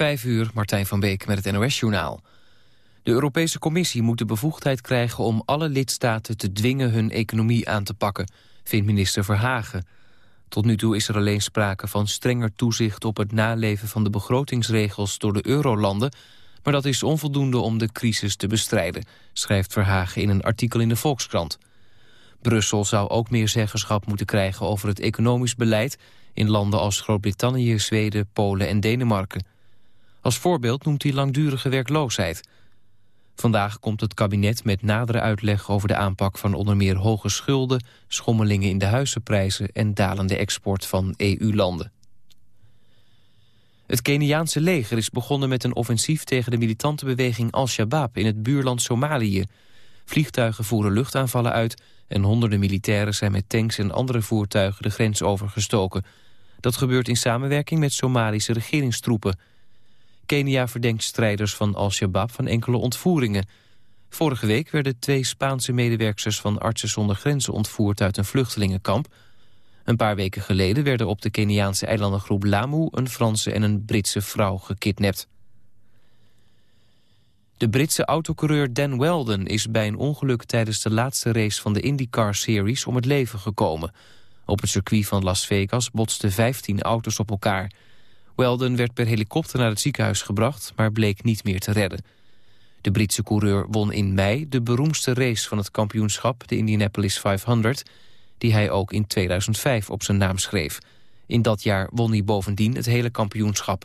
Vijf uur, Martijn van Beek met het NOS-journaal. De Europese Commissie moet de bevoegdheid krijgen om alle lidstaten te dwingen hun economie aan te pakken, vindt minister Verhagen. Tot nu toe is er alleen sprake van strenger toezicht op het naleven van de begrotingsregels door de eurolanden, maar dat is onvoldoende om de crisis te bestrijden, schrijft Verhagen in een artikel in de Volkskrant. Brussel zou ook meer zeggenschap moeten krijgen over het economisch beleid in landen als Groot-Brittannië, Zweden, Polen en Denemarken. Als voorbeeld noemt hij langdurige werkloosheid. Vandaag komt het kabinet met nadere uitleg over de aanpak van onder meer hoge schulden, schommelingen in de huizenprijzen en dalende export van EU-landen. Het Keniaanse leger is begonnen met een offensief tegen de militante beweging Al-Shabaab in het buurland Somalië. Vliegtuigen voeren luchtaanvallen uit en honderden militairen zijn met tanks en andere voertuigen de grens overgestoken. Dat gebeurt in samenwerking met Somalische regeringstroepen. Kenia verdenkt strijders van Al-Shabaab van enkele ontvoeringen. Vorige week werden twee Spaanse medewerkers van Artsen zonder Grenzen ontvoerd uit een vluchtelingenkamp. Een paar weken geleden werden op de Keniaanse eilandengroep Lamu een Franse en een Britse vrouw gekidnapt. De Britse autocoureur Dan Weldon is bij een ongeluk tijdens de laatste race van de IndyCar Series om het leven gekomen. Op het circuit van Las Vegas botsten 15 auto's op elkaar. Weldon werd per helikopter naar het ziekenhuis gebracht, maar bleek niet meer te redden. De Britse coureur won in mei de beroemdste race van het kampioenschap, de Indianapolis 500, die hij ook in 2005 op zijn naam schreef. In dat jaar won hij bovendien het hele kampioenschap.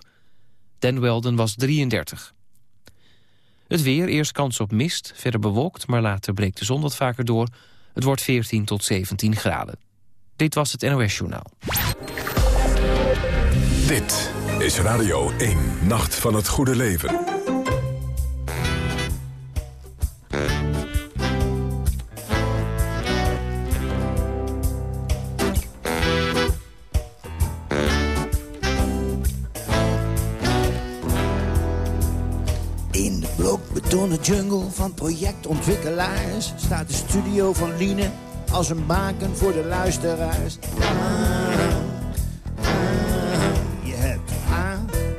Dan Weldon was 33. Het weer, eerst kans op mist, verder bewolkt, maar later breekt de zon wat vaker door. Het wordt 14 tot 17 graden. Dit was het NOS Journaal. Dit is Radio 1, Nacht van het Goede Leven. In de blokbetonnen jungle van projectontwikkelaars... staat de studio van Liene als een baken voor de luisteraars.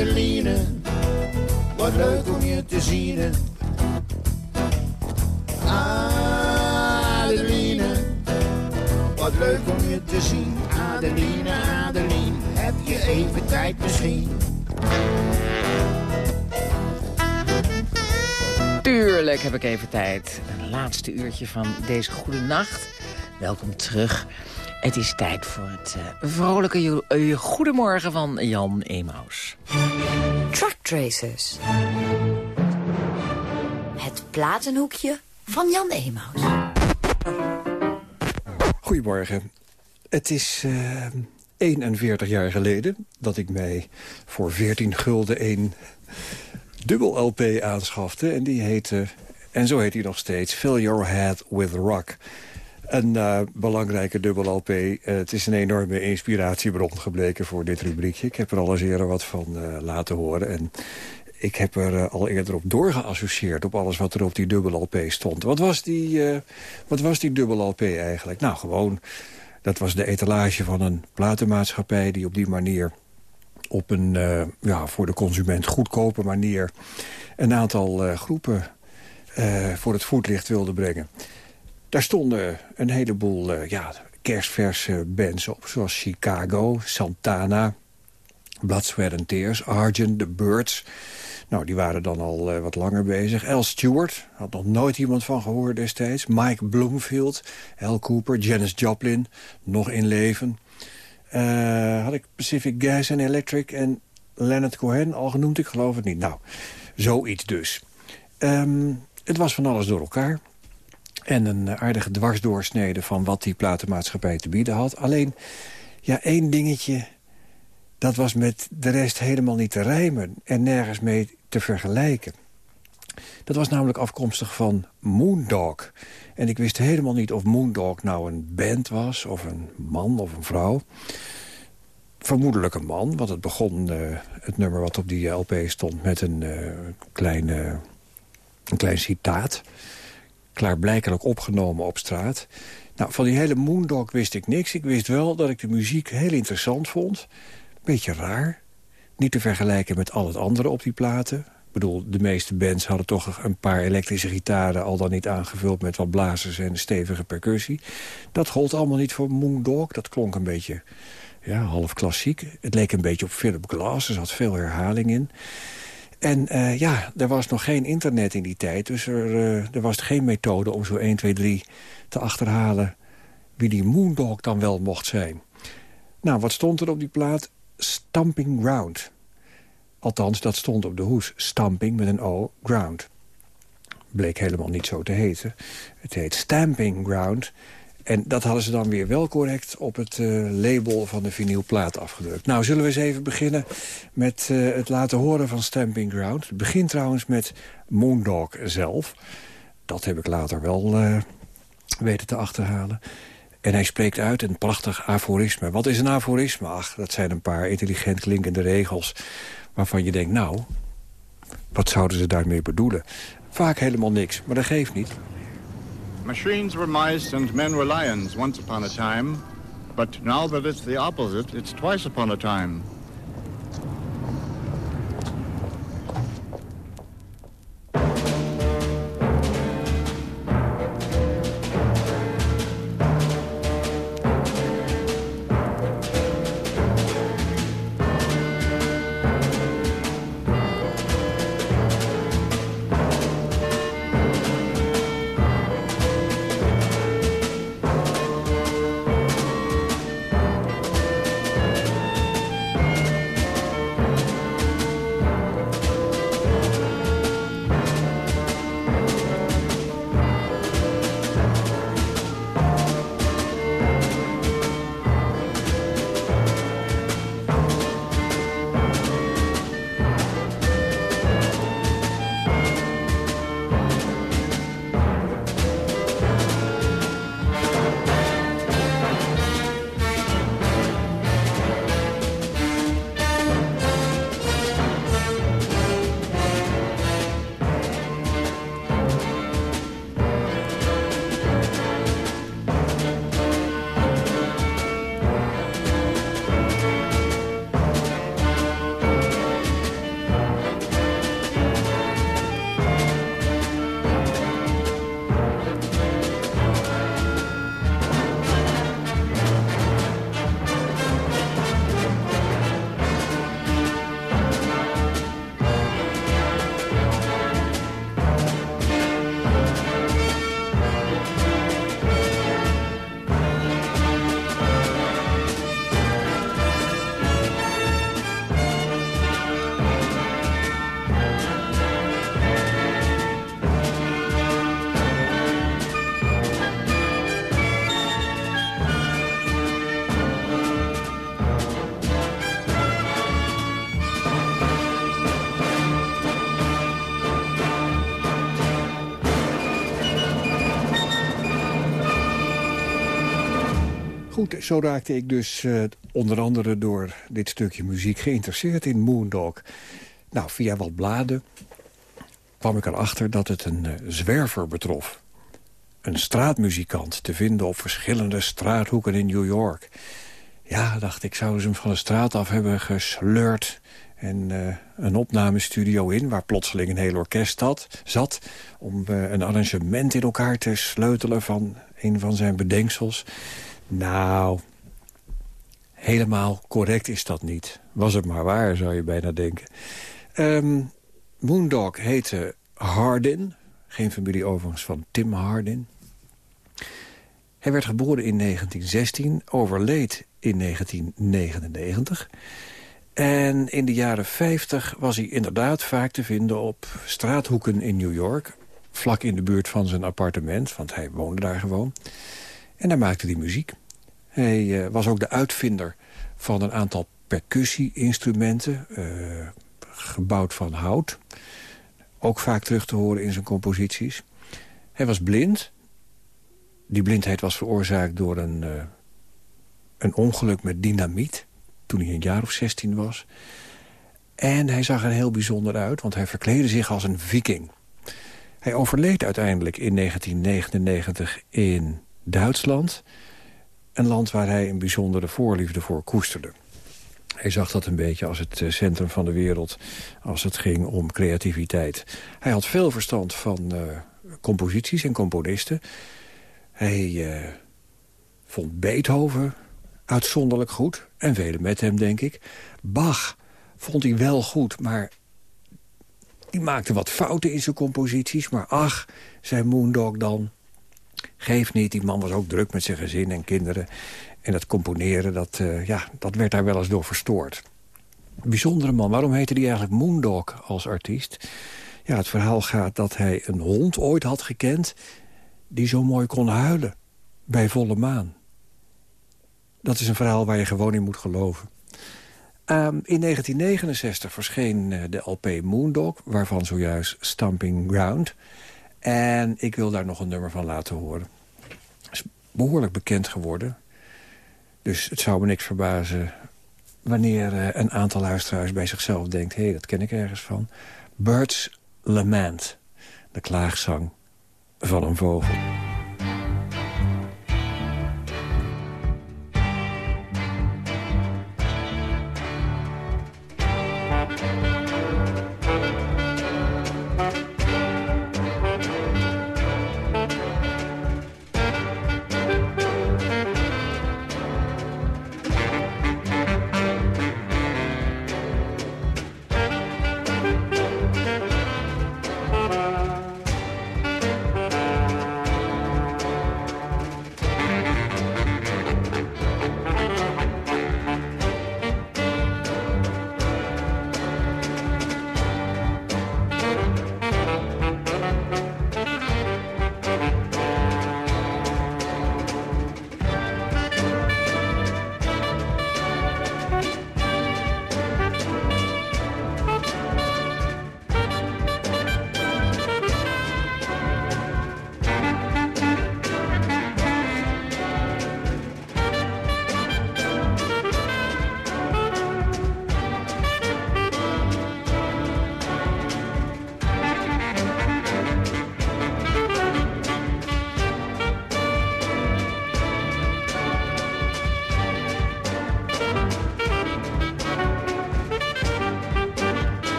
Adeline, wat leuk om je te zien. Adeline, wat leuk om je te zien. Adeline, Adeline, heb je even tijd misschien? Tuurlijk heb ik even tijd. Een laatste uurtje van deze goede nacht. Welkom terug. Het is tijd voor het uh, vrolijke uh, goedemorgen van Jan Emaus. Truck Tracers. Het platenhoekje van Jan Emaus. Goedemorgen. Het is eh 41 jaar geleden dat ik mij voor 14 gulden een dubbel LP aanschafte. En die heette, en zo heet hij nog steeds, Fill Your Head With Rock. Een eh, belangrijke dubbel. Eh, het is een enorme inspiratiebron gebleken voor dit rubriekje. Ik heb er al eens eerder wat van eh, laten horen. En ik heb er al eerder op doorgeassocieerd... op alles wat er op die dubbel LP stond. Wat was die, wat was die dubbel LP eigenlijk? Nou, gewoon, dat was de etalage van een platenmaatschappij... die op die manier op een ja, voor de consument goedkope manier... een aantal groepen voor het voetlicht wilde brengen. Daar stonden een heleboel eh, ja, kerstverse bands op... zoals Chicago, Santana, Blood, Sweat and Tears, Argent, The Birds... Nou, die waren dan al eh, wat langer bezig. Al Stewart, had nog nooit iemand van gehoord destijds. Mike Bloomfield, Al Cooper, Janis Joplin, nog in leven. Eh, had ik Pacific Gas and Electric en Leonard Cohen al genoemd? Ik geloof het niet. Nou, zoiets dus. Ehm, het was van alles door elkaar. En een aardige dwarsdoorsnede van wat die platenmaatschappij te bieden had. Alleen, ja, één dingetje dat was met de rest helemaal niet te rijmen en nergens mee te vergelijken. Dat was namelijk afkomstig van Moondog. En ik wist helemaal niet of Moondog nou een band was... of een man of een vrouw. Vermoedelijk een man, want het begon... Uh, het nummer wat op die LP stond met een, uh, klein, uh, een klein citaat. Klaarblijkelijk opgenomen op straat. Nou, van die hele Moondog wist ik niks. Ik wist wel dat ik de muziek heel interessant vond. Beetje raar. Niet te vergelijken met al het andere op die platen. Ik bedoel, de meeste bands hadden toch een paar elektrische gitaren... al dan niet aangevuld met wat blazers en stevige percussie. Dat gold allemaal niet voor Moondog. Dat klonk een beetje ja, half klassiek. Het leek een beetje op Philip Glass. Er zat veel herhaling in. En uh, ja, er was nog geen internet in die tijd. Dus er, uh, er was geen methode om zo 1, 2, 3 te achterhalen... wie die Moondog dan wel mocht zijn. Nou, wat stond er op die plaat? Stamping Ground. Althans, dat stond op de hoes. Stamping met een O, Ground. Bleek helemaal niet zo te heten. Het heet Stamping Ground. En dat hadden ze dan weer wel correct op het uh, label van de vinylplaat afgedrukt. Nou, zullen we eens even beginnen met uh, het laten horen van Stamping Ground. Het begint trouwens met Moondog zelf. Dat heb ik later wel uh, weten te achterhalen. En hij spreekt uit een prachtig aforisme. Wat is een aforisme? Ach, dat zijn een paar intelligent klinkende regels... waarvan je denkt, nou, wat zouden ze daarmee bedoelen? Vaak helemaal niks, maar dat geeft niet. Machines were mice and men were lions once upon a time. But now that it's the opposite, it's twice upon a time. Zo raakte ik dus uh, onder andere door dit stukje muziek geïnteresseerd in Moondog. Nou, via wat bladen kwam ik erachter dat het een uh, zwerver betrof. Een straatmuzikant te vinden op verschillende straathoeken in New York. Ja, dacht ik, zouden ze hem van de straat af hebben gesleurd... en uh, een opnamestudio in, waar plotseling een heel orkest had, zat... om een arrangement in elkaar te sleutelen van een van zijn bedenksels... Nou, helemaal correct is dat niet. Was het maar waar, zou je bijna denken. Um, Moondog heette Hardin. Geen familie overigens van Tim Hardin. Hij werd geboren in 1916, overleed in 1999. En in de jaren 50 was hij inderdaad vaak te vinden op straathoeken in New York. Vlak in de buurt van zijn appartement, want hij woonde daar gewoon. En daar maakte hij muziek. Hij uh, was ook de uitvinder van een aantal percussie-instrumenten, gebouwd van hout. Ook vaak terug te horen in zijn composities. Hij was blind. Die blindheid was veroorzaakt door een, een ongeluk met dynamiet... toen hij een jaar of 16 was. En hij zag er heel bijzonder uit, want hij verkleedde zich als een viking. Hij overleed uiteindelijk in 1999 in Duitsland. Een land waar hij een bijzondere voorliefde voor koesterde. Hij zag dat een beetje als het eh, centrum van de wereld... als het ging om creativiteit. Hij had veel verstand van uh, composities en componisten. Hij uh, vond Beethoven uitzonderlijk goed. En velen met hem, denk ik. Bach vond hij wel goed, maar die maakte wat fouten in zijn composities. Maar ach, zei Moondog dan, geef niet. Die man was ook druk met zijn gezin en kinderen. En dat componeren, dat, uh, ja, dat werd daar wel eens door verstoord. Bijzondere man. Waarom heette hij eigenlijk Moondog als artiest? Ja, het verhaal gaat dat hij een hond ooit had gekend... die zo mooi kon huilen bij volle maan. Dat is een verhaal waar je gewoon in moet geloven. Um, in 1969 verscheen uh, de LP Moondog, waarvan zojuist Stamping Ground. En ik wil daar nog een nummer van laten horen. is behoorlijk bekend geworden. Dus het zou me niks verbazen wanneer uh, een aantal luisteraars bij zichzelf denkt... hé, hey, dat ken ik ergens van. Bird's Lament, de klaagzang van een vogel.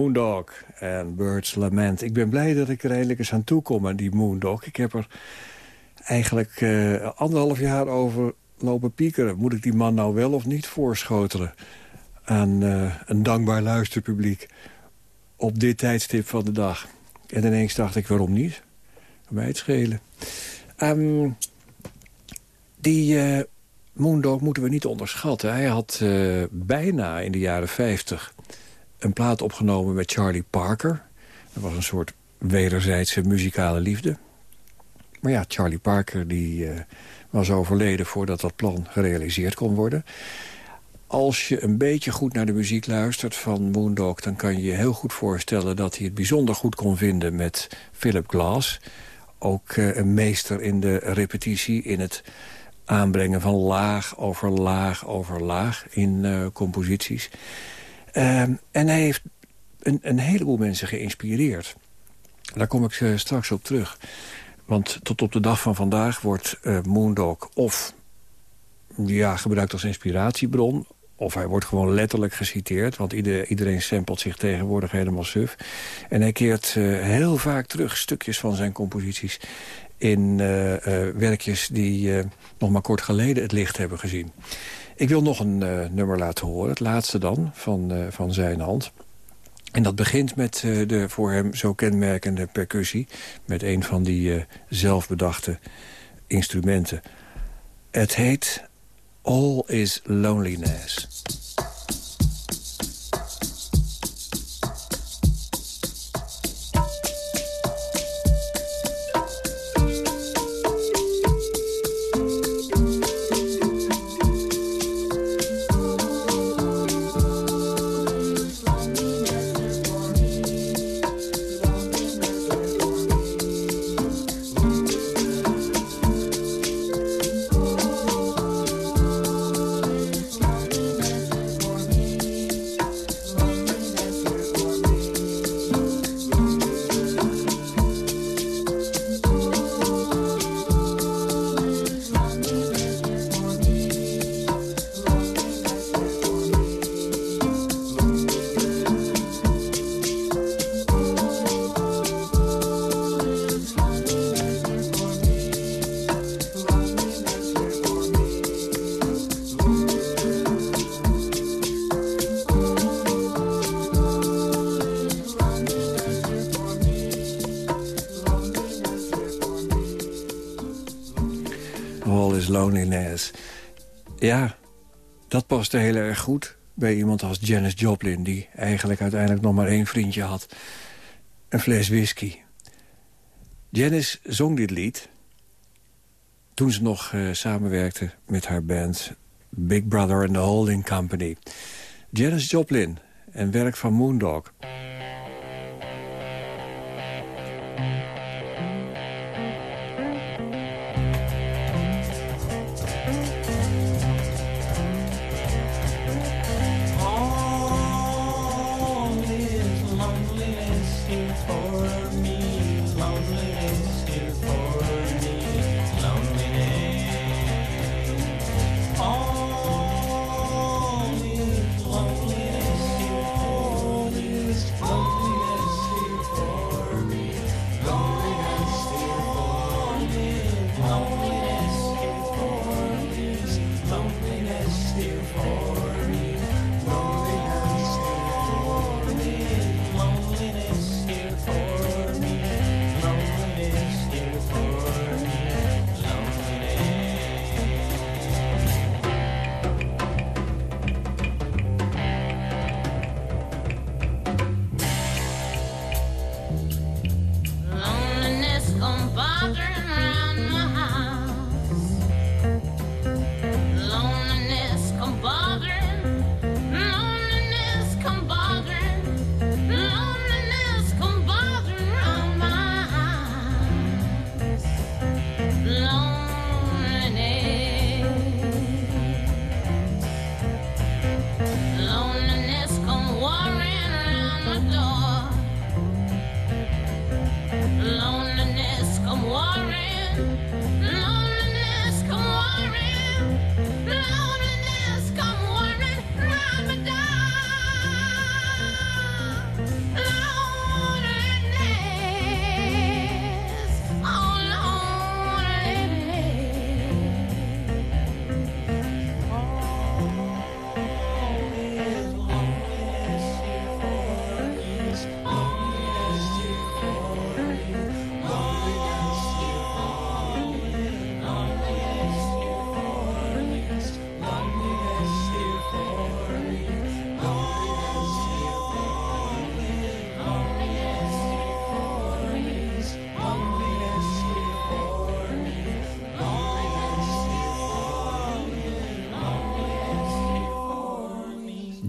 Moondog en Birds Lament. Ik ben blij dat ik er eindelijk eens aan toe kom aan die Moondog. Ik heb er eigenlijk uh, anderhalf jaar over lopen piekeren. Moet ik die man nou wel of niet voorschotelen aan uh, een dankbaar luisterpubliek op dit tijdstip van de dag? En ineens dacht ik, waarom niet? Mij het schelen. Um, die uh, Moondog moeten we niet onderschatten. Hij had bijna in de jaren 50 een plaat opgenomen met Charlie Parker. Dat was een soort wederzijdse muzikale liefde. Maar ja, Charlie Parker die, uh, was overleden voordat dat plan gerealiseerd kon worden. Als je een beetje goed naar de muziek luistert van Moondog... dan kan je je heel goed voorstellen dat hij het bijzonder goed kon vinden met Philip Glass. Ook uh, een meester in de repetitie, in het aanbrengen van laag over laag over laag in uh, composities. Um, en hij heeft een, een, heleboel mensen geïnspireerd. Daar kom ik uh, straks op terug. Want tot op de dag van vandaag wordt uh, Moondog of ja, gebruikt als inspiratiebron... of hij wordt gewoon letterlijk geciteerd... want ieder, iedereen samplet zich tegenwoordig helemaal suf. En hij keert uh, heel vaak terug stukjes van zijn composities... in werkjes die nog maar kort geleden het licht hebben gezien. Ik wil nog een uh, nummer laten horen, het laatste dan, van, uh, van zijn hand. En dat begint met uh, de voor hem zo kenmerkende percussie... met een van die zelfbedachte instrumenten. Het heet All is Loneliness. Ja, dat paste heel erg goed bij iemand als Janis Joplin... die eigenlijk uiteindelijk nog maar één vriendje had. Een fles whisky. Janis zong dit lied toen ze nog uh, samenwerkte met haar band Big Brother and the Holding Company. Janis Joplin en werk van Moondog.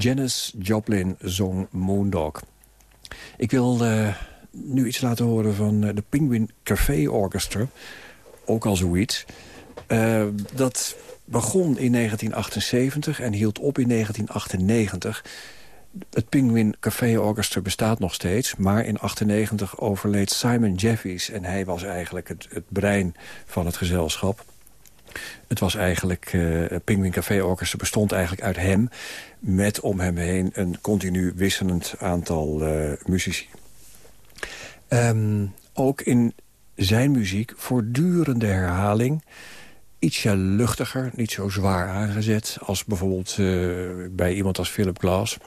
Janis Joplin zong Moondog. Ik wil uh, nu iets laten horen van uh, de Penguin Café Orchestra. Ook al zoiets. Uh, dat begon in 1978 en hield op in 1998. Het Penguin Café Orchestra bestaat nog steeds... maar in 1998 overleed Simon Jeffries... en hij was eigenlijk het, het brein van het gezelschap. Het was eigenlijk, uh, Penguin Café Orchestra bestond eigenlijk uit hem... met om hem heen een continu wisselend aantal uh, muzici. Um, ook in zijn muziek voortdurende herhaling... ietsje luchtiger, niet zo zwaar aangezet... als bijvoorbeeld uh, bij iemand als Philip Glass.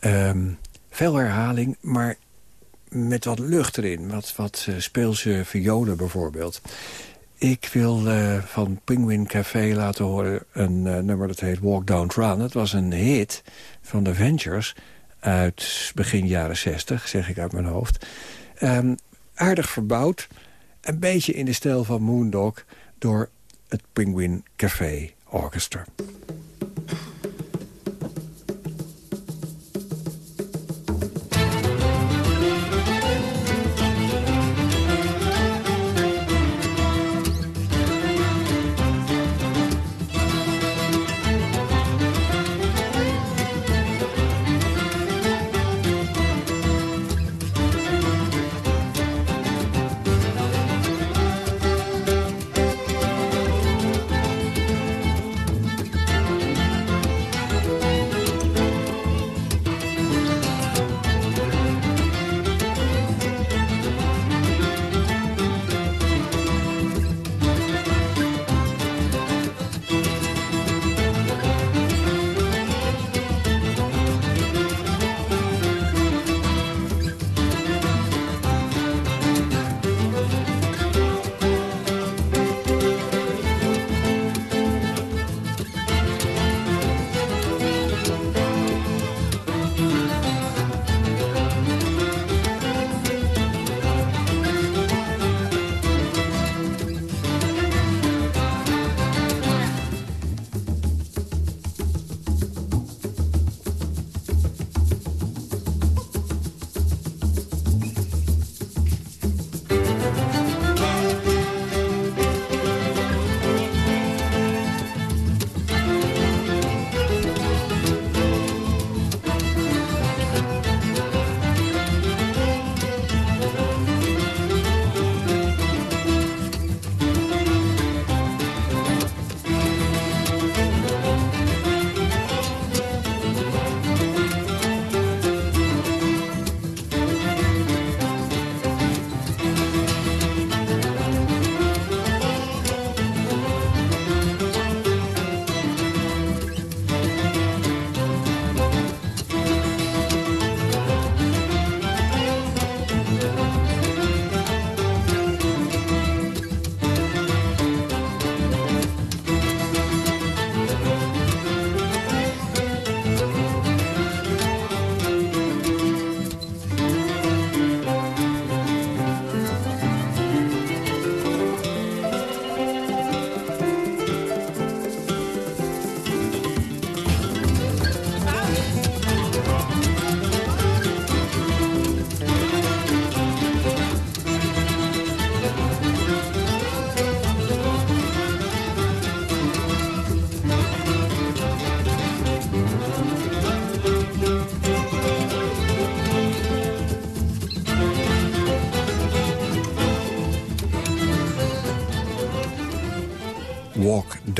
Um, veel herhaling, maar met wat lucht erin. Wat, wat speelse violen bijvoorbeeld. Ik wil van Penguin Café laten horen een uh, nummer dat heet Walk Don't Run. Het was een hit van de Ventures uit begin jaren 60, zeg ik uit mijn hoofd. Um, aardig verbouwd, een beetje in de stijl van Moondog... door het Penguin Café Orchestra.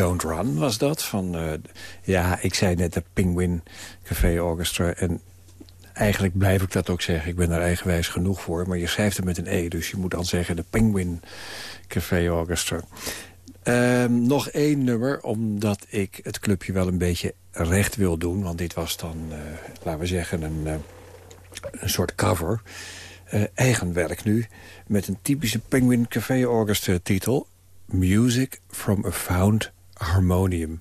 Don't Run was dat. Van, uh, ja, ik zei net de Penguin Café Orchestra. En eigenlijk blijf ik dat ook zeggen. Ik ben daar eigenwijs genoeg voor. Maar je schrijft het met een E. Dus je moet dan zeggen de Penguin Café Orchestra. Uh, nog één nummer, omdat ik het clubje wel een beetje recht wil doen. Want dit was dan, uh, laten we zeggen, een, uh, een soort cover. eigen werk nu, met een typische Penguin Café Orchestra titel. Music from a Found Harmonium.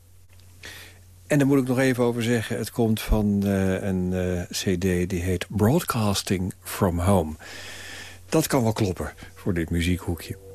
En daar moet ik nog even over zeggen. Het komt van uh, een uh, cd die heet Broadcasting from Home. Dat kan wel kloppen voor dit muziekhoekje.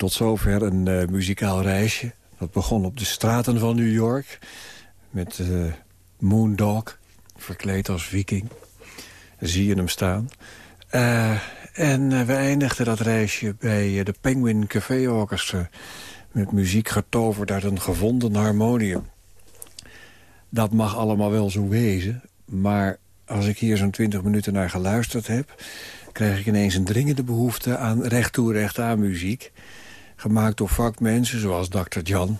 Tot zover een uh, muzikaal reisje. Dat begon op de straten van New York. Met uh, Moondog, verkleed als viking. Zie je hem staan. Uh, en we eindigden dat reisje bij de Penguin Café Orchestra. Met muziek getoverd uit een gevonden harmonium. Dat mag allemaal wel zo wezen. Maar als ik hier zo'n twintig minuten naar geluisterd heb krijg ik ineens een dringende behoefte aan recht toe recht aan muziek. Gemaakt door vakmensen zoals Dr. John.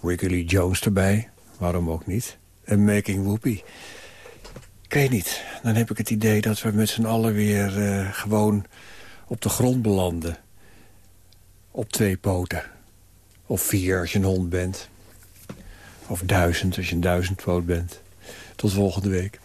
Wiggly Jones erbij, waarom ook niet. En Making Whoopi. Ik weet niet, dan heb ik het idee dat we met z'n allen weer uh, gewoon op de grond belanden. Op twee poten. Of vier als je een hond bent. Of duizend als je een duizendpoot bent. Tot volgende week.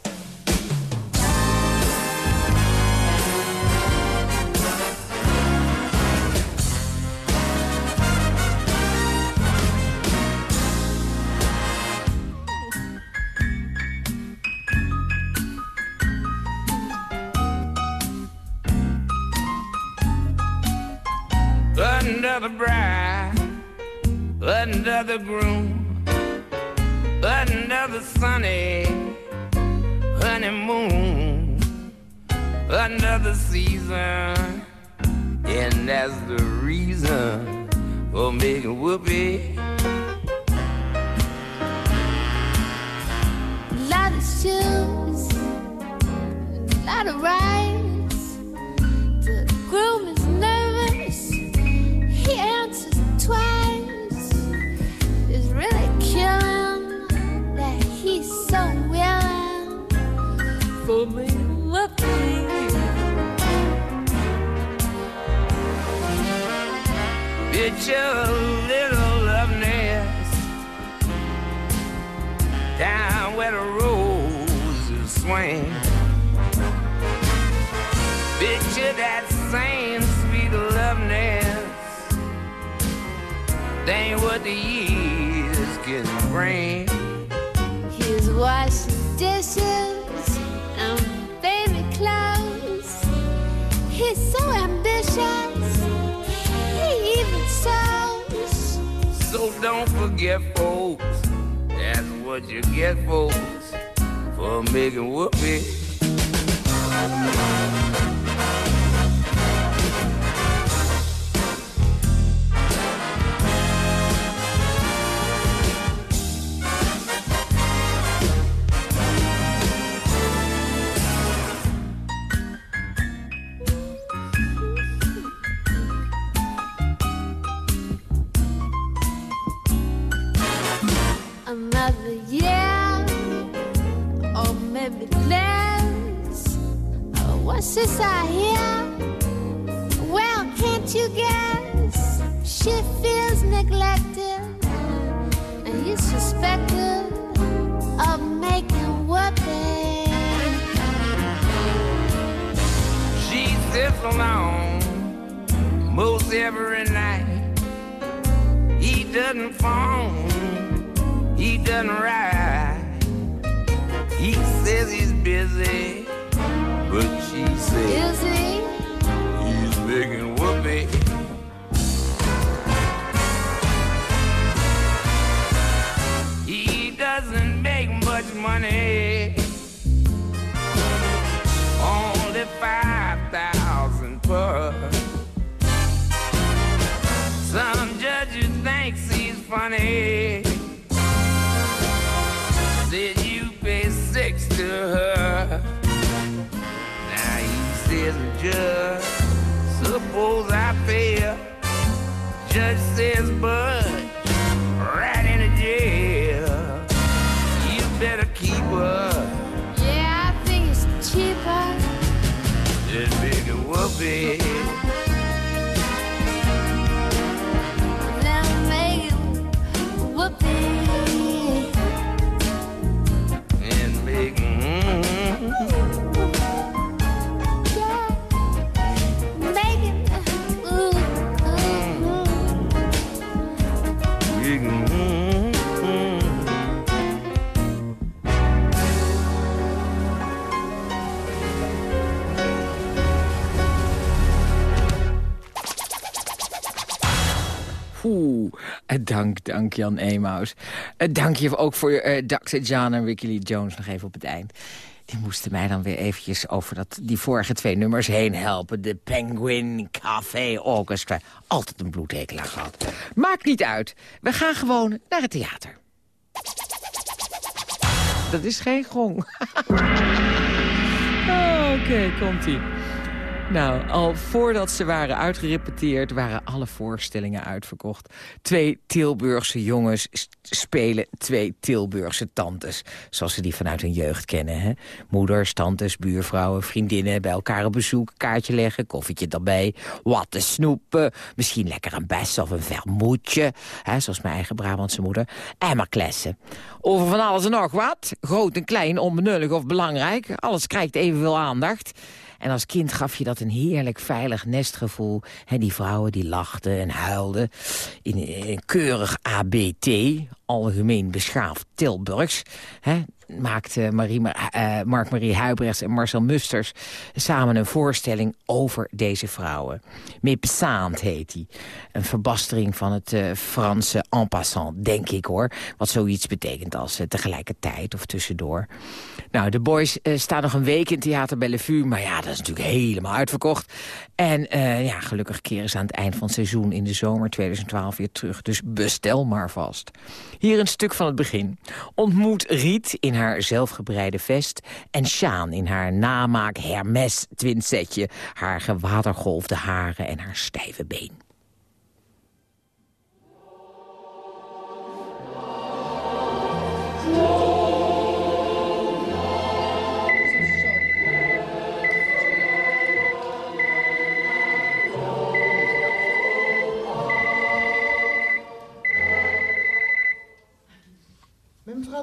Dank, Jan Emaus. Uh, dank je ook voor uh, Dr. John en Ricky Lee Jones nog even op het eind. Die moesten mij dan weer eventjes over dat, die vorige twee nummers heen helpen. De Penguin Café Orchestra. Altijd een bloedhekel aan gehad. Maakt niet uit. We gaan gewoon naar het theater. Dat is geen gong. Oké, komt-ie. Nou, al voordat ze waren uitgerepeteerd... waren alle voorstellingen uitverkocht. Twee Tilburgse jongens spelen twee Tilburgse tantes. Zoals ze die vanuit hun jeugd kennen. Hè? Moeders, tantes, buurvrouwen, vriendinnen... bij elkaar op bezoek, kaartje leggen, koffietje erbij... wat te snoepen, misschien lekker een bes of een vermoedje... Hè, zoals mijn eigen Brabantse moeder. En maar klessen. Over van alles en nog wat. Groot en klein, onbenullig of belangrijk. Alles krijgt evenveel aandacht. En als kind gaf je dat een heerlijk veilig nestgevoel. He, die vrouwen die lachten en huilden in, in keurig ABT, algemeen beschaafd Tilburgs. He, maakte Marie, uh, Mark-Marie Huibrechts en Marcel Musters samen een voorstelling over deze vrouwen. Mépessant heet die. Een verbastering van het uh, Franse en passant, denk ik hoor. Wat zoiets betekent als tegelijkertijd of tussendoor. Nou, de boys staan nog een week in Theater Bellevue, maar ja, dat is natuurlijk helemaal uitverkocht. En ja, gelukkig keren ze aan het eind van het seizoen in de zomer 2012 weer terug. Dus bestel maar vast. Hier een stuk van het begin. Ontmoet Riet in haar zelfgebreide vest... en Sjaan in haar namaak Hermes twinsetje... haar gewatergolfde haren en haar stijve been.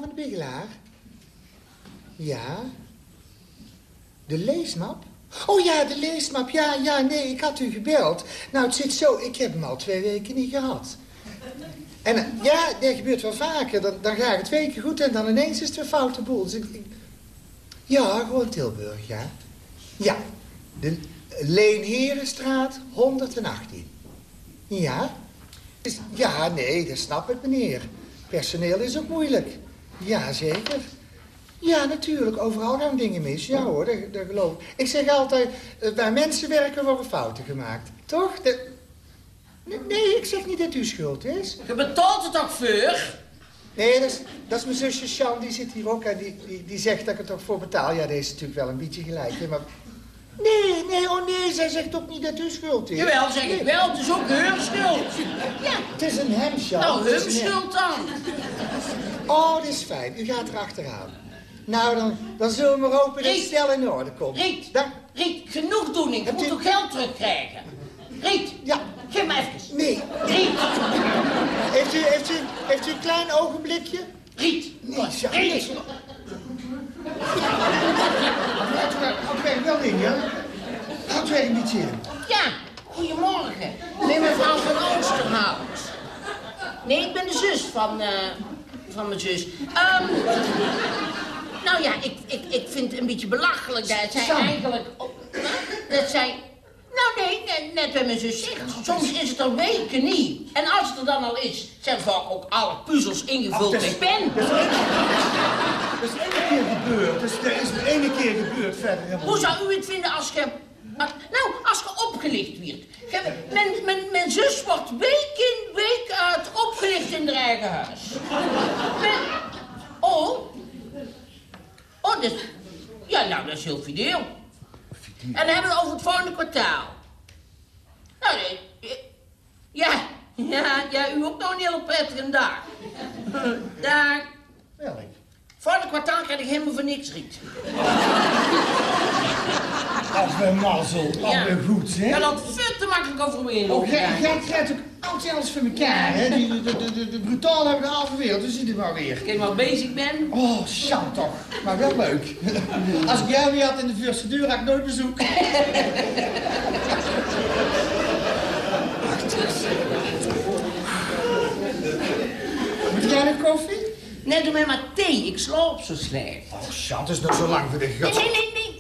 Mevrouw van de? Ja. De leesmap? Oh ja, de leesmap. Ja, ja, nee, ik had u gebeld. Nou, het zit zo, ik heb hem al twee weken niet gehad. En ja, dat gebeurt wel vaker. Dan, dan gaat het twee keer goed en dan ineens is het een foute boel. Dus ik, ik... Ja, gewoon Tilburg, ja. Ja, de Leenherenstraat 118. Ja? Ja, nee, dat snap ik, meneer. Personeel is ook moeilijk. Ja, zeker. Ja, natuurlijk. Overal gaan dingen mis. Ja hoor, dat, dat geloof ik. Ik zeg altijd, uh, waar mensen werken worden fouten gemaakt. Toch? De... Nee, ik zeg niet dat u schuld is. Je betaalt het toch voor? Nee, dat is, dat is mijn zusje Sjan, die zit hier ook en die, die, die zegt dat ik het toch voor betaal. Ja, deze is natuurlijk wel een beetje gelijk, hè, maar... Nee, nee, oh nee, zij zegt ook niet dat u schuld is. Jawel, zeg ik wel, het is ook hun schuld. Ja. Het is een hem, Sjan. Nou, hun schuld dan. Oh, dat is fijn. U gaat er achteraan. Nou, dan, dan zullen we maar hopen dat het stel in orde komt. Riet, dan... Riet, genoegdoening. Je moet u... toch geld terugkrijgen. Riet, ja. geef me even. Nee. Riet. Heeft u, heeft, u, heeft u een klein ogenblikje? Riet. Nee, zeg Riet. Houdt werk wel in, ja? Houdt werk niet in. Ja, goedemorgen. Ben mevrouw van Oosterhout. Nee, ik ben de zus van, uh, van mijn zus. Um, nou ja, ik, ik, ik vind het een beetje belachelijk dat zij eigenlijk... Oh, dat zij... Nou nee, net, net bij mijn zus zegt. Soms is het er weken niet. En als het er dan al is, zijn vaak ook alle puzzels ingevuld Ach, is- met pen. Dat is één keer gebeurd. Dat is, dat is één keer gebeurd verder. Hoe zou u het vinden als je... Nou, als je opgelicht werd. Je- Mijn, mijn, mijn zus wordt week in, week uit opgelicht in haar eigen huis. Mijn- oh. Oh, dat is... Ja, nou, dat is heel fideel. En dan hebben we het over het volgende kwartaal. Nou, nee. eh, Ja, ja, ja, u ook nog een hele prettige dag. Dag. Welk? Volgende kwartaal krijg ik helemaal voor niks, Riet. Als we mazzel, als Ja. we goed, hè? Ja, dat veel te makkelijk over me heen Oh, jij, krijgt ook altijd alles voor elkaar, hè? Die, de, de, de, de brutaal hebben de halve wereld, dus zie je het maar weer. Kijk maar bezig ben. Oh, Sjan toch. Maar wel leuk. Als ik jou weer had in de voorste deur, had ik nooit bezoek. Moet jij een koffie? Nee, doe mij maar thee. Ik sloop zo slecht. Oh, Sjan, het is nog zo lang voor de gat. nee, nee, nee.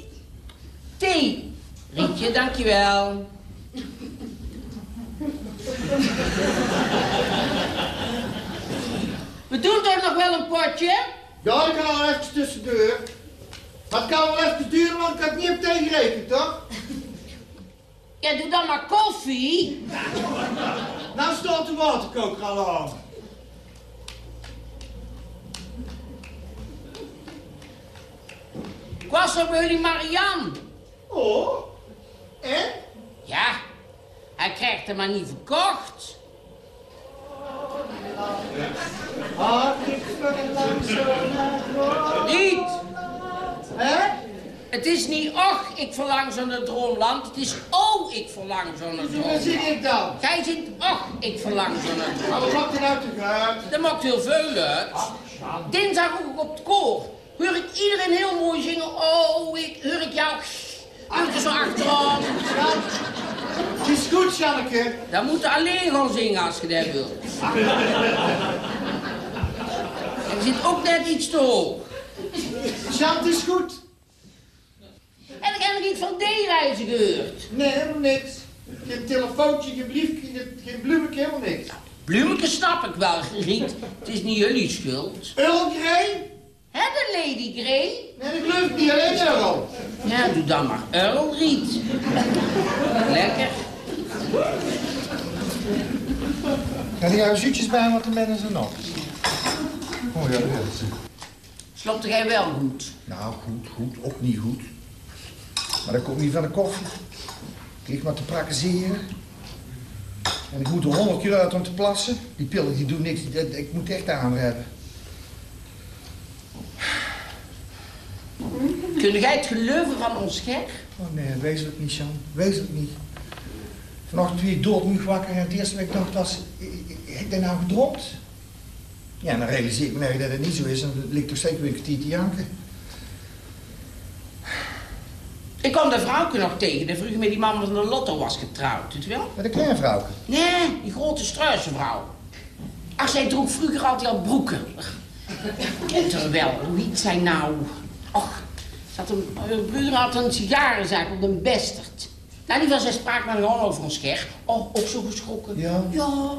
Thee. Rietje, dankjewel. We doen toch nog wel een potje? Ja, ik kan al even tussendoor. Maar het kan wel even duren, want ik had niet op tegen rekenen, toch? Ja, doe dan maar koffie. Nou staat de waterkoker al aan. Ik was er bij die Marian. Oh, en? Ja, hij krijgt hem maar niet verkocht. Ah, ik verlang zo naar Niet! Hè? Het is niet och, ik verlang zo naar droomland. Het is oh, ik verlang zo naar Wat droomland. zit ik dan? Jij zingt och, ik verlang zo naar Maar wat droomland. maakt er nou te uit? Dat maakt heel veel uit. Dinsdag ook op het koor. Hoor ik iedereen heel mooi zingen. Oh, ik, hoor ik jou. Er zo achteraan. Het is goed, Janneke. Dan moet je alleen gaan zingen als je dat wilt. Je zit ook net iets te hoog. Jan, het is goed. En ik heb nog iets van D-reizen gehoord. Nee, helemaal niks. Geen telefoontje, geen briefje, geen, geen bloemetje, helemaal niks. Bloemeke snap ik wel, Riet. Het is niet jullie schuld. Grey? Hè, de Lady Grey? Nee, ik niet, alleen Earl. Ja, doe dan maar Earl Riet. Lekker. Ga die zoetjes bij, want dan ben ze nog. Oh ja, dat is het. Slopte jij wel goed? Nou, goed, goed, ook niet goed. Maar dat komt niet van de koffie. Ik lig maar te prakkezeren. En ik moet er honderd keer uit om te plassen. Die pillen die doen niks, ik moet echt aanremmen. Kun jij het geloven van ons gek? Oh nee, wezenlijk niet, Jan. Wezenlijk niet. Vanochtend weer doodmoe wakker en het eerste wat ik dacht was... Heb ik dat nou gedropt? Ja, en dan realiseer ik me dat het niet zo is. En dan ligt toch zeker weer een kwartier te janken. Ik kwam de vrouwke nog tegen. Dan vroeg me die man van de lotto was getrouwd, weet wel? Met een kleine vrouw. Nee, die grote struisenvrouw. Ach, zij droeg vroeger altijd al broeken. Kent er wel, hoe heet zij nou? Och, had een, haar broer had een sigarenzaak op de Bestert. Nou, die was zij spraak maar gewoon over ons ger. Oh, ook zo geschrokken. Ja. Ja.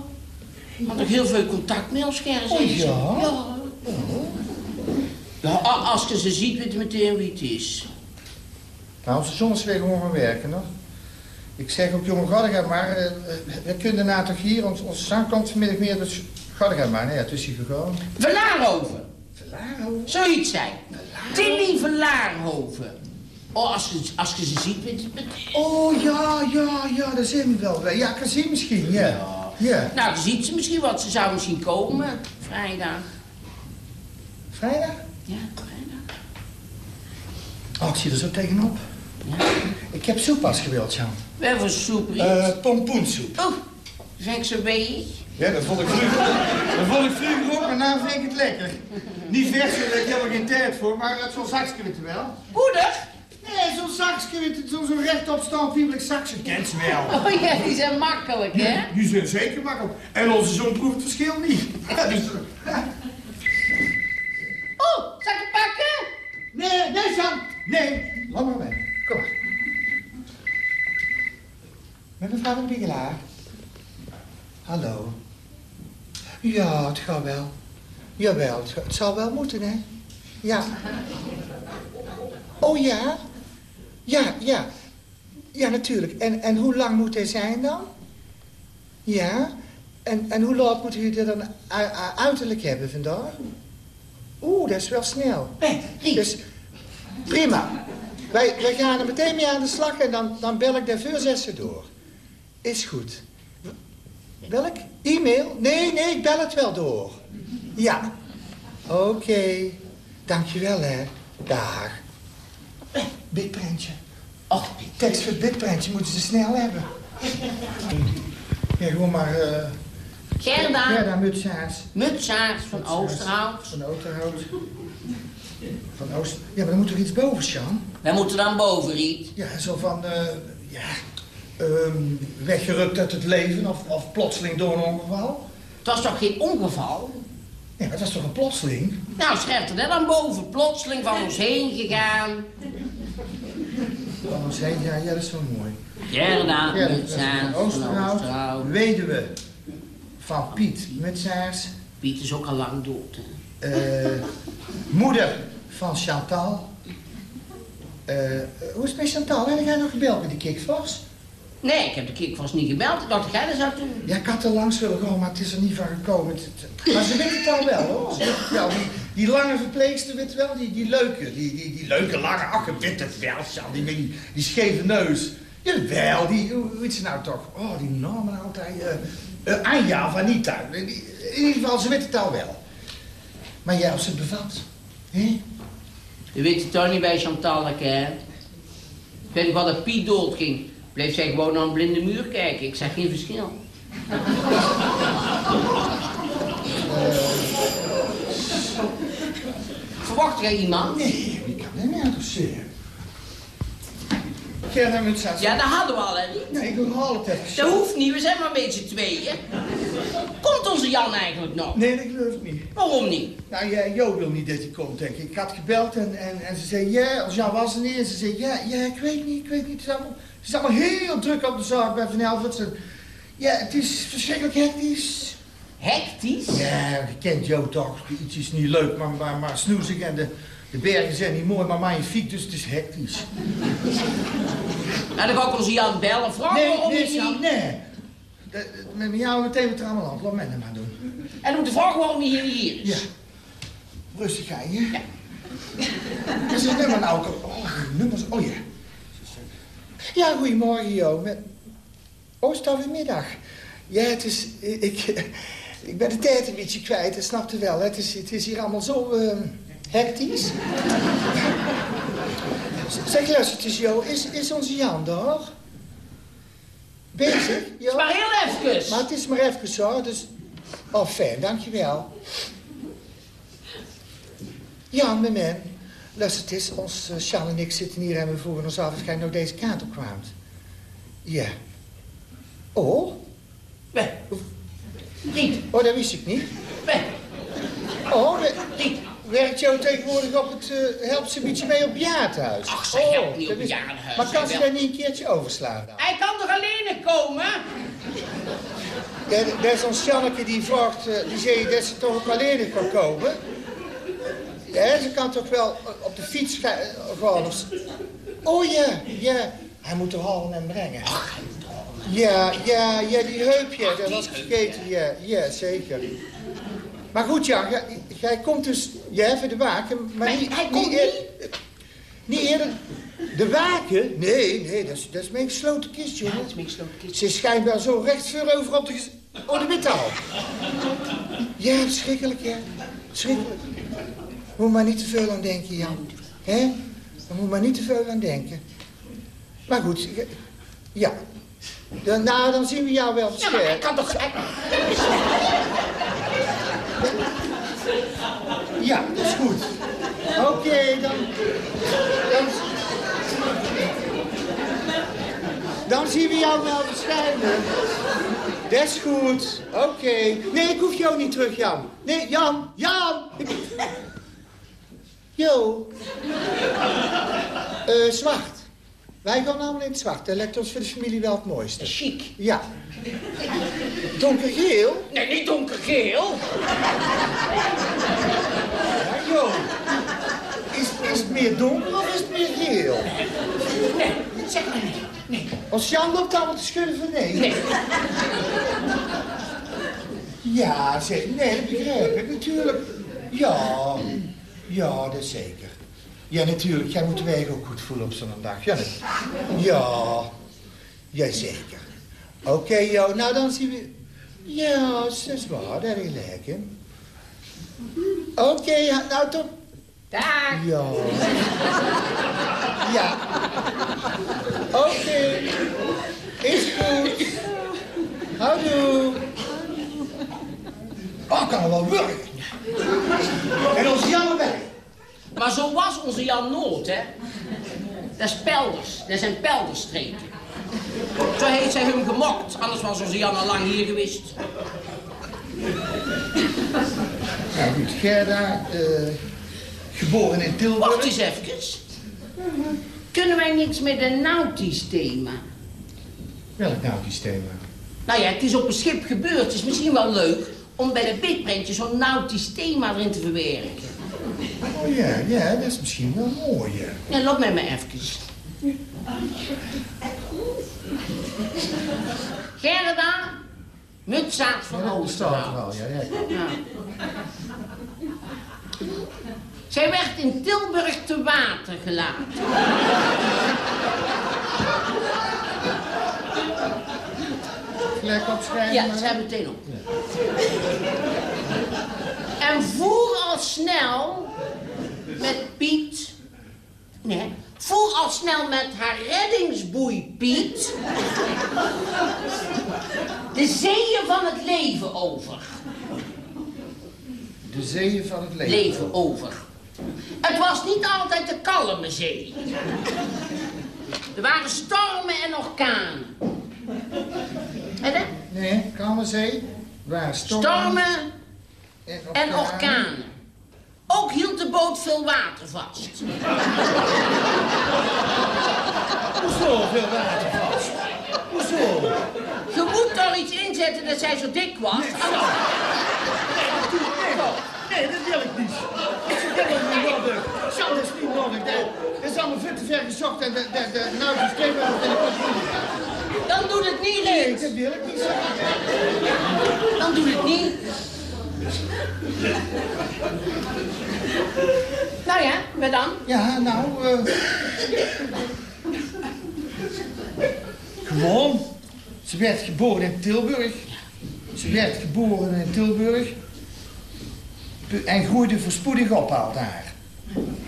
Had ook heel veel contact met ons zei Oh, ja? Ja. Ja, als je ze ziet, weet je meteen wie het is. Nou, onze zonnes weer gewoon gaan werken, nog. Ik zeg ook, jongen, ga maar. eh, eh, we kunnen na toch hier, ons, onze zang komt vanmiddag meer, dus ga er maar. Ja, tussen gegaan. Verlaarhoven. Verlaarhoven? Zoiets zijn. Tilly Verlaarhoven. Oh, als je, als je ze ziet, weet je het. Oh, ja, ja, ja, dat zijn we wel. Ja, kan zien misschien, ja. Ja. Nou, je ziet ze misschien wat. Ze zou misschien komen. Vrijdag. Vrijdag? Ja, vrijdag. Oh, ik zie er zo tegenop. Ik heb soepas gewild, Jan. Wel voor soep, Riet. Eh, pompoensoep. Oh, vind ik zo bezig. Ja, dat vond ik vroeger, dat vond ik vroeger ook, maar nu vind ik het lekker. Niet vers, daar heb ik helemaal geen tijd voor, maar het zo'n zakje weet wel. Poeder? Nee, zo'n zakje, weet zo'n zo rechtop staan, piepelijk zakje, kent ze wel. Oh ja, die zijn makkelijk, hè? Die zijn zeker makkelijk. En onze zoon proeft het verschil niet. Dus, Oh, zal ik het pakken? nee, nee, Jan. Nee, laat maar mee. Kom maar. Met mevrouw van de Biegelaar. Hallo. Ja, het gaat wel. Jawel, het, het zal wel moeten, hè? Ja. Oh ja? Ja, ja. Ja, natuurlijk. En, en hoe lang moet hij zijn dan? Ja. En, en hoe laat moet u er dan uiterlijk hebben vandaag? Oeh, dat is wel snel. Dus, prima. Wij, wij gaan er meteen mee aan de slag en dan, dan bel ik de voorzessen door. Is goed. Welk? E-mail? Nee, nee, ik bel het wel door. Ja. Oké. Dankjewel, hè. Dag. Bitprintje. Och, Tekst voor het bitprintje moeten ze snel hebben. Ja, gewoon maar... eh Gerda. Ja, daar mutsaars. Mutsaars van Oosterhout. Van Oosterhout. Van Oost... Ja, maar dan moet er iets boven, Sjan. Wij moeten dan boven, Riet. Ja, zo van... eh, ja... ehm, weggerukt uit het leven of, of plotseling door een ongeval. Het was toch geen ongeval? Ja, dat is toch een plotseling? Nou, schrijf er net dan boven. Plotseling van ons heen gegaan. Van ons heen, ja, ja, dat is wel mooi. Gerda, Ja, van Oosterhout. Oosterhout. Weduwe van Piet Mutsaars. Piet is ook al lang dood, hè? Eh, moeder van Chantal. Eh, hoe is het met Chantal? Heb jij nog gebeld met die kickvast? Nee, ik heb de kickvast niet gebeld. Ik dacht dat jij dat zou doen. Ja, ik had er langs willen komen, maar het is er niet van gekomen. Maar ze weet het al wel, hoor. Ze weet het wel. Die, die lange verpleegster weet wel, die, die leuke. Die, die, die leuke, lange, ach, je weet het wel. Die, die, die scheve neus. Jawel, die, hoe heet ze nou toch? Oh, die namen altijd. eh eh, Anja van Nita. In in ieder geval, ze weet het al wel. Maar jij, als het bevat. Hé? Je weet het toch niet bij Chantalke, hè? Ik weet nog wel dat Piet doodging. Bleef zij gewoon naar een blinde muur kijken. Ik zag geen verschil. Verwacht jij iemand? Nee, wie kan dat nou toch zeggen? Ken hem het Ja, dat hadden we al, hè? niet? Nee, ik wil haal het even. Dat hoeft niet, we zijn maar met z'n tweeën. Komt onze Jan eigenlijk nog? Nee, dat geloof ik niet. Waarom niet? Nou, ja, Jo wil niet dat hij komt, denk ik. Ik had gebeld en, en, en ze zei ja, als Jan was er niet. En ze zei ja, ja, ik weet niet, ik weet niet. Het het is allemaal heel druk op de zaak bij Van Helvert. En, Ja, het is verschrikkelijk hectisch. Hectisch? Ja, je kent Jo toch. Iets is niet leuk, maar, maar, maar snoezig en de, de bergen zijn niet mooi, maar magnifiek, dus het is hectisch. Nou, dan ga ik onze Jan bellen. Vraag Nee, nee, nee. De- de- Met jou meteen met aan land. Laat mij dat maar doen. En om te vragen waarom hij hier is. Ja. Rustig ga je. Ja. Dat is het nummer nou. ook. Oh, nummers. Oh ja. Ja, goedemorgen, Jo. Oh, is het middag? Ja, het is... Ik, ik ben de tijd een beetje kwijt, dat snapte wel. Het is, het is hier allemaal zo eh, hectisch. zeg, luister, Jo. Is, is onze Jan daar? Bezig? Jo? Maar heel even. Maar het is maar even hoor, dus... Oh, fijn, dankjewel. Ja, mijn man. Luister, het is, ons uh, Sjan en ik zitten hier en we vroegen ons af of jij nog deze kaart opkwaamt. Ja. Oh? Nee. Niet. Oh, dat wist ik niet. Nee. Oh, we, werkt jou tegenwoordig op het, uh, helpt ze een beetje mee op het bejaardenhuis? Ach, ze helpt niet dat op bejaardenhuis, Maar kan ze daar niet een keertje overslaan dan? Hij kan toch alleen komen? Dat is ons Janneke die vraagt, eh, die zei dat ze toch ook alleen kan komen. Ja, ze kan toch wel op de fiets ga- gaan. ze- Oh ja, ja. Hij moet de halen en brengen. Ja, ja, ja, die heupje, dat was ik vergeten. Ja, ja, zeker. Maar goed, ja, jij, jij komt dus, ja, even de waken, maar niet... hij komt eer- Niet eerder... De waken? Nee, nee, dat is, dat is mijn gesloten kist, jongen. Dat is mijn gesloten kist. Ze is schijnbaar zo recht over op de... Oh, de metaal. Ja, verschrikkelijk, ja. Verschrikkelijk. Moet maar niet te veel aan denken, Jan. Hè? Daar moet maar niet te veel aan denken. Maar goed, ik- ja. Dan, nou, dan zien we jou wel Ja, maar hij verschijnen. kan toch... Ja, dat is goed. Oké, dan, dan... Dan zien we jou wel verschijnen. Dat is goed. Oké. Nee, ik hoef jou niet terug, Jan. Nee, Jan. Jan! Jo. Eh, zwart. Wij gaan namelijk in het zwart. Dat lijkt ons voor de familie wel het mooiste. Chic. Ja. Donkergeel? Nee, niet donkergeel. Ja, joh. Is, is het meer donker of is het meer geel? Nee, zeg maar niet. Nee. Als Jan loopt allemaal te schudden van nee. Nee. Ja, zeg, nee, dat begrijp ik natuurlijk. Ja, ja, dat zeker. Ja, natuurlijk, jij moet weg ook goed voelen op zo'n dag. Ja, ja, ja zeker. Oké, joh, nou dan zien we... Ja, dat is waar, dat is lekker. Oké, ja, nou tot... Daar. Ja. Ja. Oké. Is goed. Houdoe. Oh, kan er wel werken. En ons erbij. Maar zo was onze Jan Noord, hè. Dat is pelders. Dat zijn pelderstreken. Zo heeft zij hem gemokt. Anders was onze Jan al lang hier geweest. Nou goed, Gerda, eh, geboren in Tilburg. Wacht eens even. Kunnen wij niks met een nautisch thema? Welk nautisch thema? Nou ja, het is op een schip gebeurd. Het is misschien wel leuk om bij de beetprentje zo'n nautisch thema erin te verwerken. Oh ja, ja, dat is misschien wel mooi, ja. Ja, loop met me even. Gerda, mutsaat van Ja, Oosterhout. wel, ja, ja. Ja. Zij werd in Tilburg te water gelaten. Gelijk opschrijven. Ja, maar- schrijf meteen op. En voer al snel met Piet... Nee, voer al snel met haar reddingsboei Piet... de zeeën van het leven over. De zeeën van het leven. Leven over. Het was niet altijd de kalme zee. Er waren stormen en orkanen. En hè? Nee, kalme zee. Waar stormen, Stormen en en orkanen. Ook hield de boot veel water vast. Hoezo veel water vast? Hoezo? Je moet toch iets inzetten dat zij zo dik was. anders- Nee, dat wil ik niet. Dat is niet nodig. Dat is niet nodig. Dat is allemaal veel te ver gezocht en de, de, de ik ook niet. Dan doet het niet, Nee, dat wil ik niet. Dan doet het niet. Nou ja, maar dan? Ja, nou, eh gewoon. Ze werd geboren in Tilburg. Ze werd geboren in Tilburg. En groeide voorspoedig op al daar.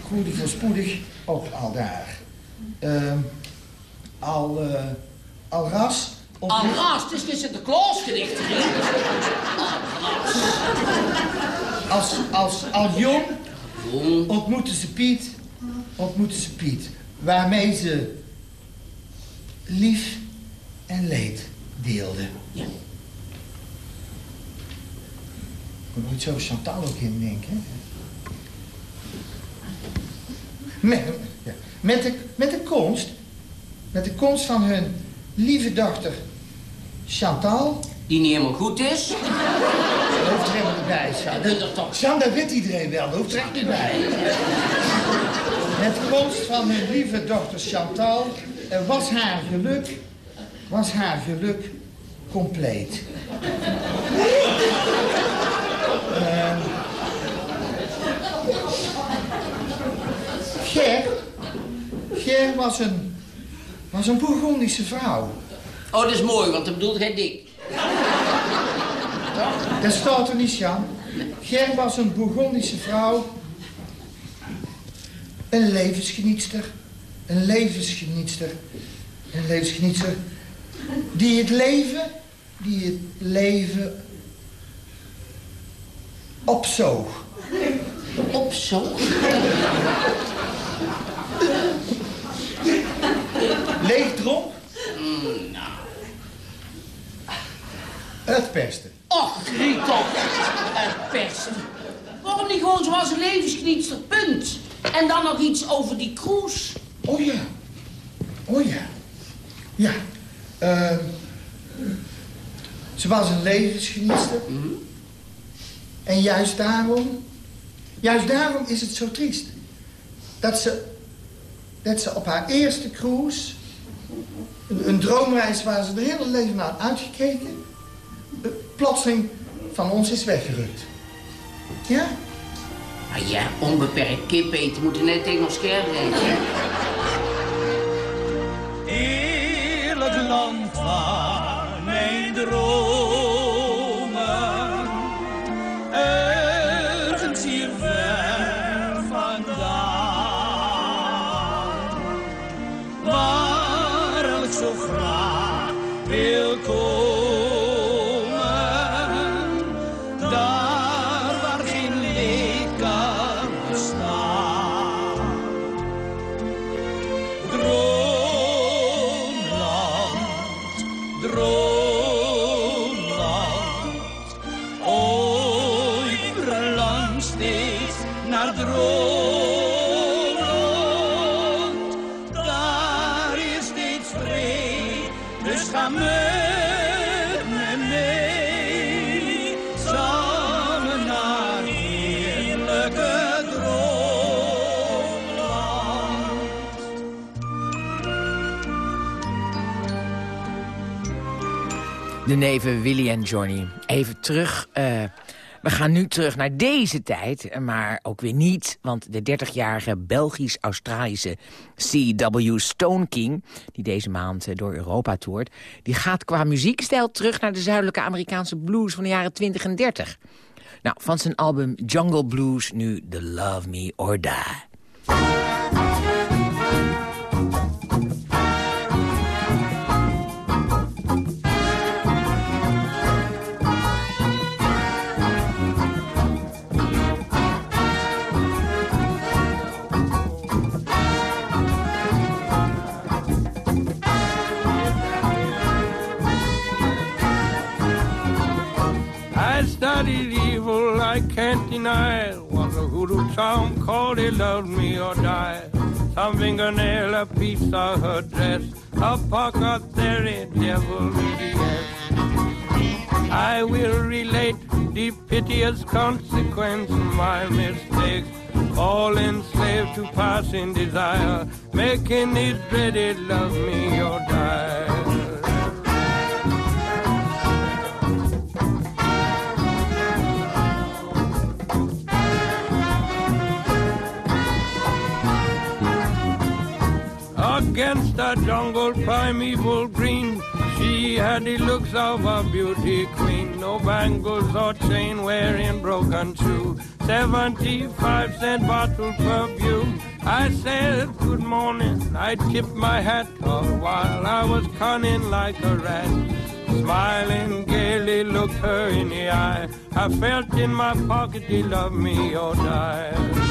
Groeide voorspoedig op al daar. Ehm, al, eh, al ras. Op- Al ras, het is de Sinterklaasgedicht, Riet. Als, als al jong ontmoette ze Piet. Ontmoette ze Piet. Waarmee ze lief en leed deelde. Ja. Ik moet zo Chantal ook in denken. Met, ja, met, de, met de komst, met de komst van hun lieve dochter Chantal. Die niet helemaal goed is. Dat hoeft er helemaal niet bij. Dat er toch. Dat weet iedereen wel. Dat hoeft er echt niet bij. Met de komst van hun lieve dochter Chantal eh, was haar geluk, was haar geluk compleet. Eh, Ger, Ger was een, was een Bourgondische vrouw. Oh, dat is mooi, want dat bedoelt hij dik. Dat staat er niet, Jan. Ger was een Bourgondische vrouw. Een levensgenietster. Een levensgenietster. Een levensgenietster. Die het leven, die het leven opzoog. Op zo. Het beste. Och, Riet toch. Het pest. Waarom niet gewoon zoals een levensgenietster, punt. En dan nog iets over die cruise. Oh ja. Oh ja. Ja. Ehm, ze was een levensgenietster. En juist daarom... Juist daarom is het zo triest. Dat ze... Dat ze op haar eerste cruise... Een, een droomreis waar ze haar hele leven naar had uitgekeken... plotseling van ons is weggerukt. Ja? Maar ja, onbeperkt kip eten moet je net tegen ons scherp eten. Eerlijk land van mijn dromen. De neven Willy en Johnny. Even terug. eh, we gaan nu terug naar deze tijd, maar ook weer niet. Want de 30-jarige Belgisch-Australische C.W. Stone King... die deze maand eh, door Europa toert... die gaat qua muziekstijl terug naar de zuidelijke Amerikaanse blues... van de jaren 20 en 30. Nou, van zijn album Jungle Blues nu The Love Me or Die. I can't deny it. Was a hoodoo charm called it love me or die. Some fingernail, a piece of her dress, a pocket theory, devil yes. I will relate the piteous consequence of my mistakes. All enslaved to passing desire, making it dreaded love me or die. Against the jungle primeval green, she had the looks of a beauty queen. No bangles or chain wearing broken shoe. 75 cent bottle perfume. I said good morning, I tipped my hat off while I was cunning like a rat. Smiling gaily looked her in the eye. I felt in my pocket, he loved me or die.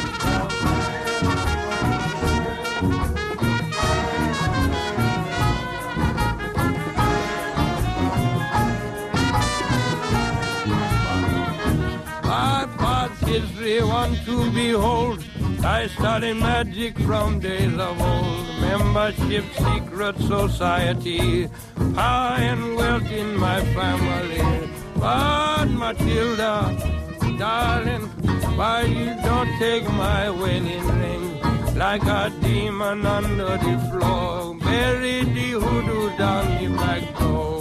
History one to behold. I studied magic from days of old. Membership, secret society, power and wealth in my family. But Matilda, darling, why you don't take my wedding ring? Like a demon under the floor, bury the hoodoo down the back door.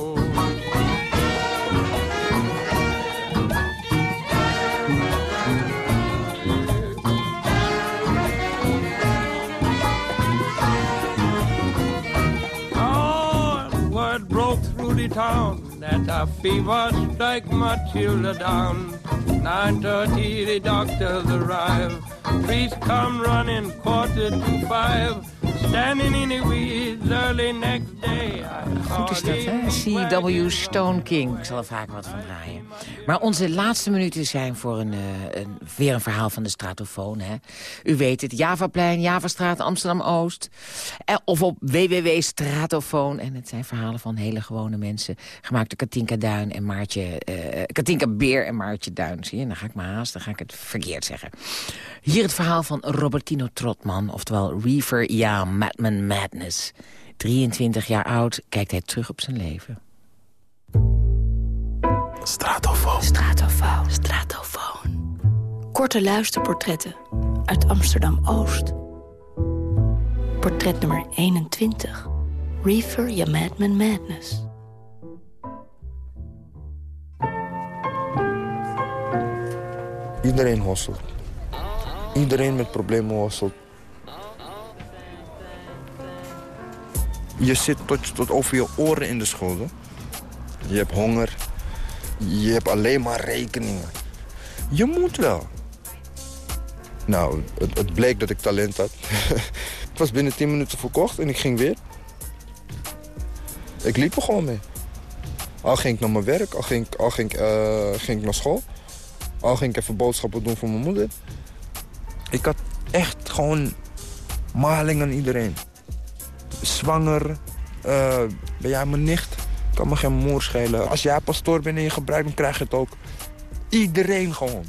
Town that a fever strike Matilda down. 9.30 the doctors arrive. Priest come running quarter to five. Standing in the weeds early next day. Goed is dat, hè? C.W. Stone King. Ik zal er vaak wat van draaien. Maar onze laatste minuten zijn voor een, eh, een, weer een verhaal van de stratofoon. Hè? U weet het, Javaplein, Javastraat, Amsterdam-Oost. Eh, Of op www.stratofoon. En het zijn verhalen van hele gewone mensen. Gemaakt door Katinka Duin en Maartje... eh Katinka Beer en Maartje Duin. Zie je, dan ga ik maar haast, dan ga ik het verkeerd zeggen. Hier het verhaal van Robertino Trotman. Oftewel Reefer, Madman Madness. 23 jaar oud kijkt hij terug op zijn leven. Stratofoon. Stratofoon. Stratofoon. Korte luisterportretten uit Amsterdam-Oost. Portret nummer 21. Reefer, je Madman Madness. Iedereen hosselt. Iedereen met problemen hosselt. Je zit tot, tot over je oren in de schulden. Je hebt honger. Je hebt alleen maar rekeningen. Je moet wel. Nou, het, bleek dat ik talent had. het was binnen 10 minuten verkocht en ik ging weer. Ik liep er gewoon mee. Al ging ik naar mijn werk, al ging, al ging, eh, ging ik naar school. Al ging ik even boodschappen doen voor mijn moeder. Ik had echt gewoon maling aan iedereen. Zwanger, eh, ben jij mijn nicht? Kan me geen moer schelen. Als jij pastoor bent en je gebruikt, dan krijg je het ook. Iedereen gewoon.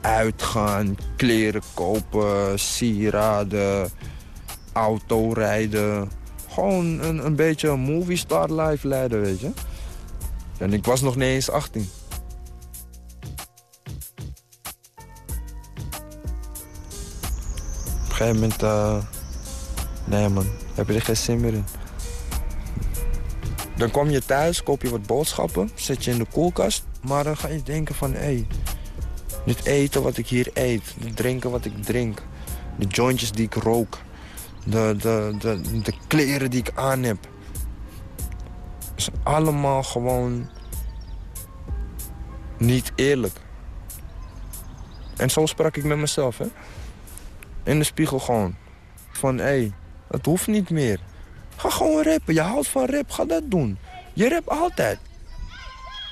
Uitgaan, kleren kopen, sieraden, autorijden. Gewoon een, een beetje een movie star life leiden, weet je. En ik was nog niet eens 18. Gegeven moment... eh, nee man, heb je er geen zin meer in. Dan kom je thuis, koop je wat boodschappen, zet je in de koelkast. Maar dan ga je denken van, hé, hey, dit eten wat ik hier eet, het drinken wat ik drink... de jointjes die ik rook, de, de, de, de kleren die ik aan heb... is allemaal gewoon niet eerlijk. En zo sprak ik met mezelf, hè. In de spiegel gewoon. Van, hé, hey, het hoeft niet meer. Ga gewoon rappen. Je houdt van rap, ga dat doen. Je rap altijd.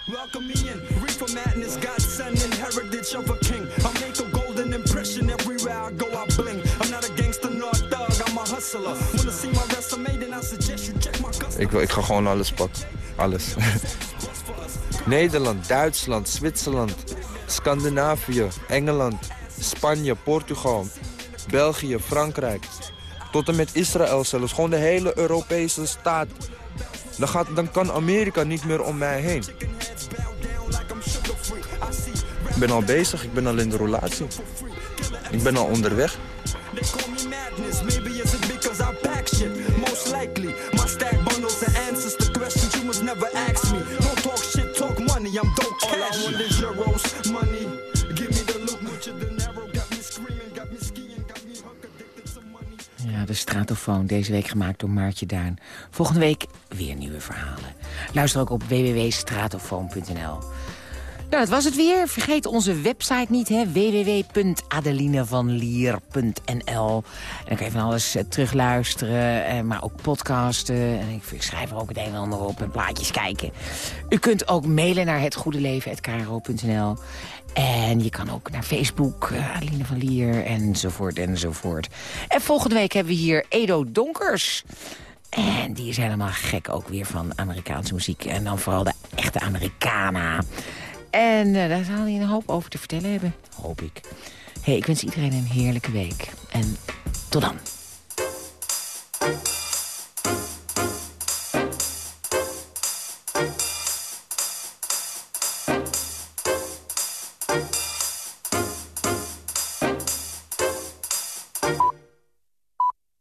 Welcome me in, reefer madness, godson and heritage of a king. I make a golden impression everywhere I go, I bling. I'm not a gangster nor a thug, I'm a hustler. Wanna see my resume, then I suggest you check my custom. Ik, wil- ik ga gewoon alles pakken. Alles. Nederland, Duitsland, Zwitserland, Scandinavië, Engeland, Spanje, Portugal, België, Frankrijk. Tot en met Israël zelfs. Gewoon de hele Europese staat. Dan, gaat, dan kan Amerika niet meer om mij heen. Ik ben al bezig, ik ben al in de relatie. Ik ben al onderweg. De Stratofoon, deze week gemaakt door Maartje Duin. Volgende week weer nieuwe verhalen. Luister ook op www.stratofoon.nl. Nou, dat was het weer. Vergeet onze website niet, hè. www.adelinevanlier.nl En dan kan je van alles eh, terugluisteren, eh, maar ook podcasten. En ik, schrijf er ook het een en ander op en plaatjes kijken. U kunt ook mailen naar hetgoedeleven.kro.nl en je kan ook naar Facebook, eh, Adeline van Lier, enzovoort, enzovoort. En volgende week hebben we hier Edo Donkers. En die is helemaal gek ook weer van Amerikaanse muziek. En dan vooral de echte Americana. En eh, daar zal hij een hoop over te vertellen hebben, hoop ik. hey, ik wens iedereen een heerlijke week. En tot dan.